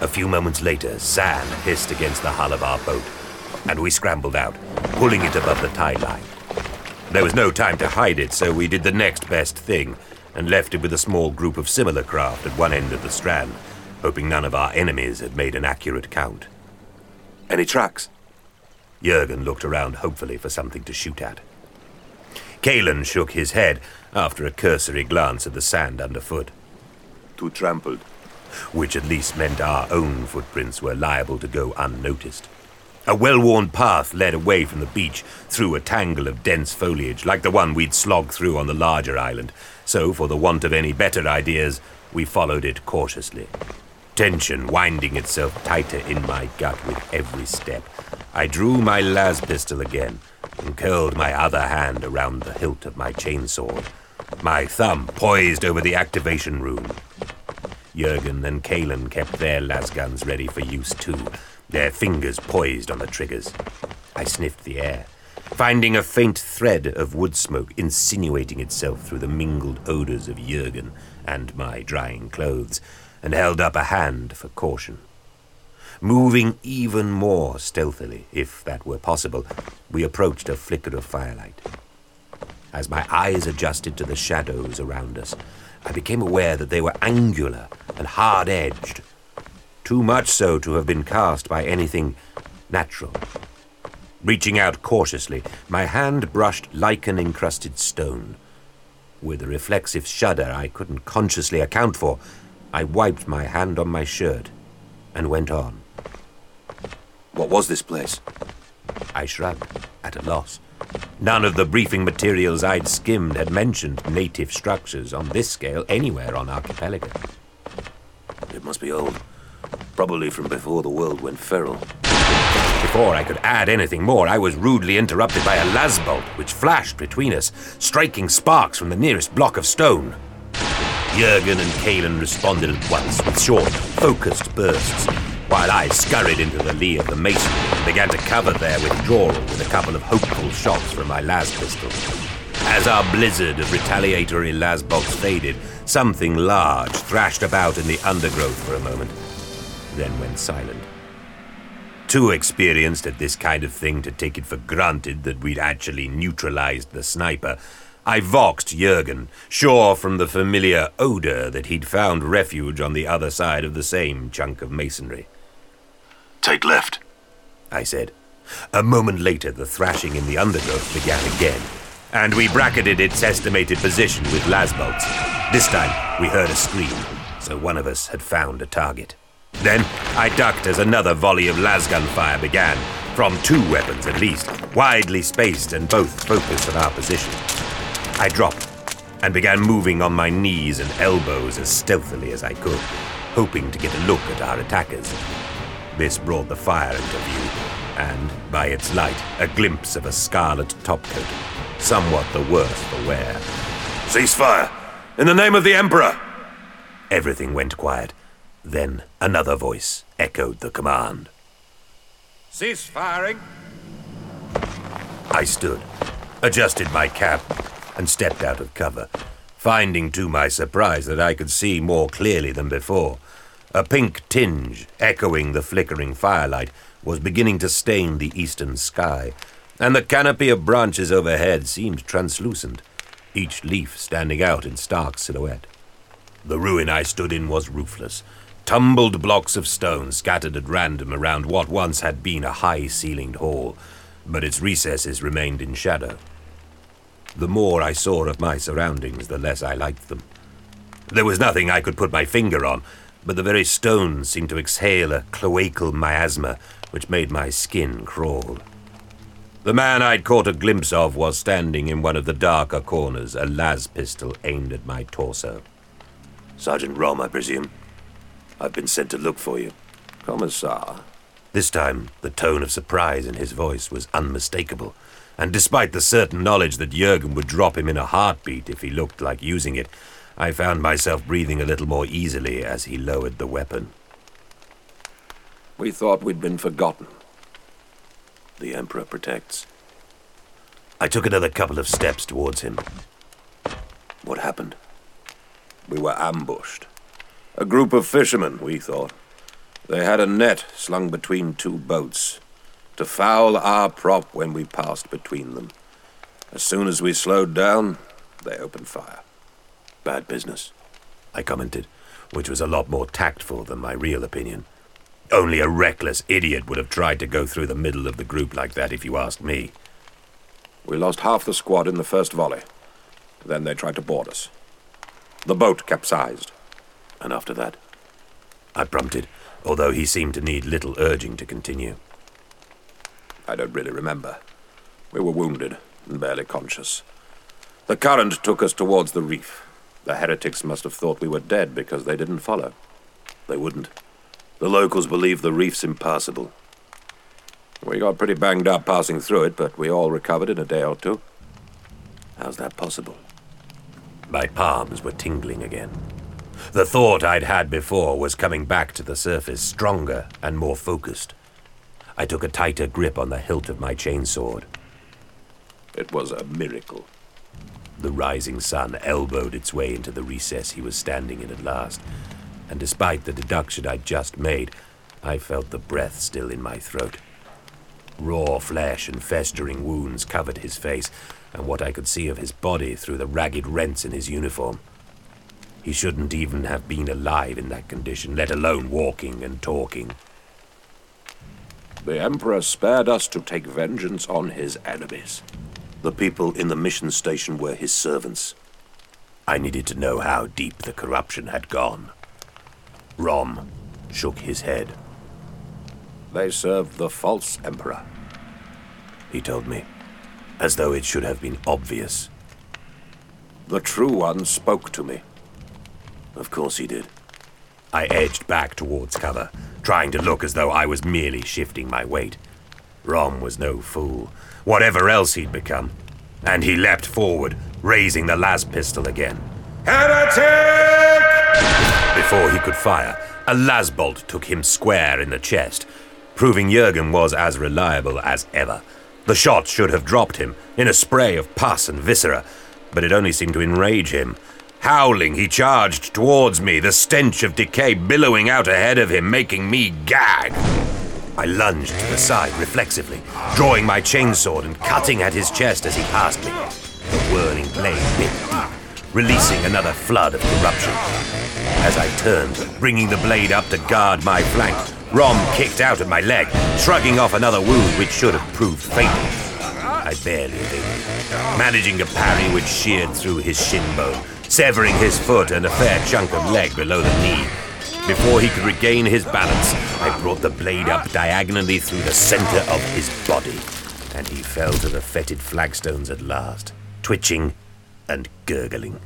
A few moments later, sand hissed against the hull of our boat, and we scrambled out, pulling it above the tide line. There was no time to hide it, so we did the next best thing and left it with a small group of similar craft at one end of the strand, hoping none of our enemies had made an accurate count. Any tracks? Jurgen looked around hopefully for something to shoot at. Kalen shook his head after a cursory glance at the sand underfoot. Too trampled. Which at least meant our own footprints were liable to go unnoticed. A well worn path led away from the beach through a tangle of dense foliage, like the one we'd slogged through on the larger island, so, for the want of any better ideas, we followed it cautiously. Tension winding itself tighter in my gut with every step. I drew my las pistol again and curled my other hand around the hilt of my chainsword, my thumb poised over the activation rune. Jurgen and Kalen kept their lasguns ready for use too, their fingers poised on the triggers. I sniffed the air, finding a faint thread of wood smoke insinuating itself through the mingled odors of Jurgen and my drying clothes, and held up a hand for caution. Moving even more stealthily, if that were possible, we approached a flicker of firelight. As my eyes adjusted to the shadows around us, I became aware that they were angular and hard edged, too much so to have been cast by anything natural. Reaching out cautiously, my hand brushed lichen encrusted stone. With a reflexive shudder I couldn't consciously account for, I wiped my hand on my shirt and went on. What was this place? I shrugged, at a loss. None of the briefing materials I'd skimmed had mentioned native structures on this scale anywhere on Archipelago. It must be old. Probably from before the world went feral. Before I could add anything more, I was rudely interrupted by a lasbolt which flashed between us, striking sparks from the nearest block of stone. Jurgen and Kalen responded at once with short, focused bursts, while I scurried into the lee of the masonry and began to cover their withdrawal with a couple of hopeful shots from my las pistol. As our blizzard of retaliatory lasbolts faded, something large thrashed about in the undergrowth for a moment, then went silent. Too experienced at this kind of thing to take it for granted that we'd actually neutralized the sniper, I voxed Jurgen, sure from the familiar odor that he'd found refuge on the other side of the same chunk of masonry. Take left, I said. A moment later, the thrashing in the undergrowth began again, and we bracketed its estimated position with lasbolts. This time, we heard a scream, so one of us had found a target. Then I ducked as another volley of lasgun fire began, from two weapons at least, widely spaced and both focused on our position. I dropped and began moving on my knees and elbows as stealthily as I could, hoping to get a look at our attackers. This brought the fire into view, and, by its light, a glimpse of a scarlet topcoat, somewhat the worse for wear. Cease fire! In the name of the Emperor! Everything went quiet. Then another voice echoed the command. Cease firing! I stood, adjusted my cap, and stepped out of cover, finding to my surprise that I could see more clearly than before. A pink tinge, echoing the flickering firelight, was beginning to stain the eastern sky, and the canopy of branches overhead seemed translucent, each leaf standing out in stark silhouette. The ruin I stood in was roofless, tumbled blocks of stone scattered at random around what once had been a high ceilinged hall, but its recesses remained in shadow. The more I saw of my surroundings, the less I liked them. There was nothing I could put my finger on, but the very stones seemed to exhale a cloacal miasma which made my skin crawl. The man I'd caught a glimpse of was standing in one of the darker corners, a las pistol aimed at my torso. Sergeant Rom, I presume. I've been sent to look for you. Commissar. This time, the tone of surprise in his voice was unmistakable, and despite the certain knowledge that Jurgen would drop him in a heartbeat if he looked like using it, I found myself breathing a little more easily as he lowered the weapon. We thought we'd been forgotten. The Emperor protects. I took another couple of steps towards him. What happened? We were ambushed. A group of fishermen, we thought. They had a net slung between two boats to foul our prop when we passed between them. As soon as we slowed down, they opened fire. Bad business, I commented, which was a lot more tactful than my real opinion. Only a reckless idiot would have tried to go through the middle of the group like that, if you ask me. We lost half the squad in the first volley. Then they tried to board us. The boat capsized. And after that? I prompted, although he seemed to need little urging to continue. I don't really remember. We were wounded and barely conscious. The current took us towards the reef. The heretics must have thought we were dead because they didn't follow. They wouldn't. The locals believe the reef's impassable. We got pretty banged up passing through it, but we all recovered in a day or two. How's that possible? My palms were tingling again. The thought I'd had before was coming back to the surface, stronger and more focused. I took a tighter grip on the hilt of my chainsword. It was a miracle. The rising sun elbowed its way into the recess he was standing in at last, and despite the deduction I'd just made, I felt the breath still in my throat. Raw flesh and festering wounds covered his face, and what I could see of his body through the ragged rents in his uniform. He shouldn't even have been alive in that condition, let alone walking and talking. The Emperor spared us to take vengeance on his enemies. The people in the mission station were his servants. I needed to know how deep the corruption had gone. Rom shook his head. They served the false Emperor. He told me, as though it should have been obvious. The true one spoke to me. Of course he did. I edged back towards cover, trying to look as though I was merely shifting my weight. Rom was no fool, whatever else he'd become. And he leapt forward, raising the las pistol again. Heretic! Before he could fire, a lasbolt took him square in the chest, proving Jurgen was as reliable as ever. The shot should have dropped him in a spray of pus and viscera, but it only seemed to enrage him. Howling, he charged towards me, the stench of decay billowing out ahead of him, making me gag. I lunged to the side reflexively, drawing my chainsword and cutting at his chest as he passed me. The whirling blade bit deep, releasing another flood of corruption. As I turned, bringing the blade up to guard my flank, Rom kicked out at my leg, shrugging off another wound which should have proved fatal. I barely evaded, managing a parry which sheared through his shin bone, severing his foot and a fair chunk of leg below the knee. Before he could regain his balance, I brought the blade up diagonally through the center of his body, and he fell to the fetid flagstones at last, twitching and gurgling.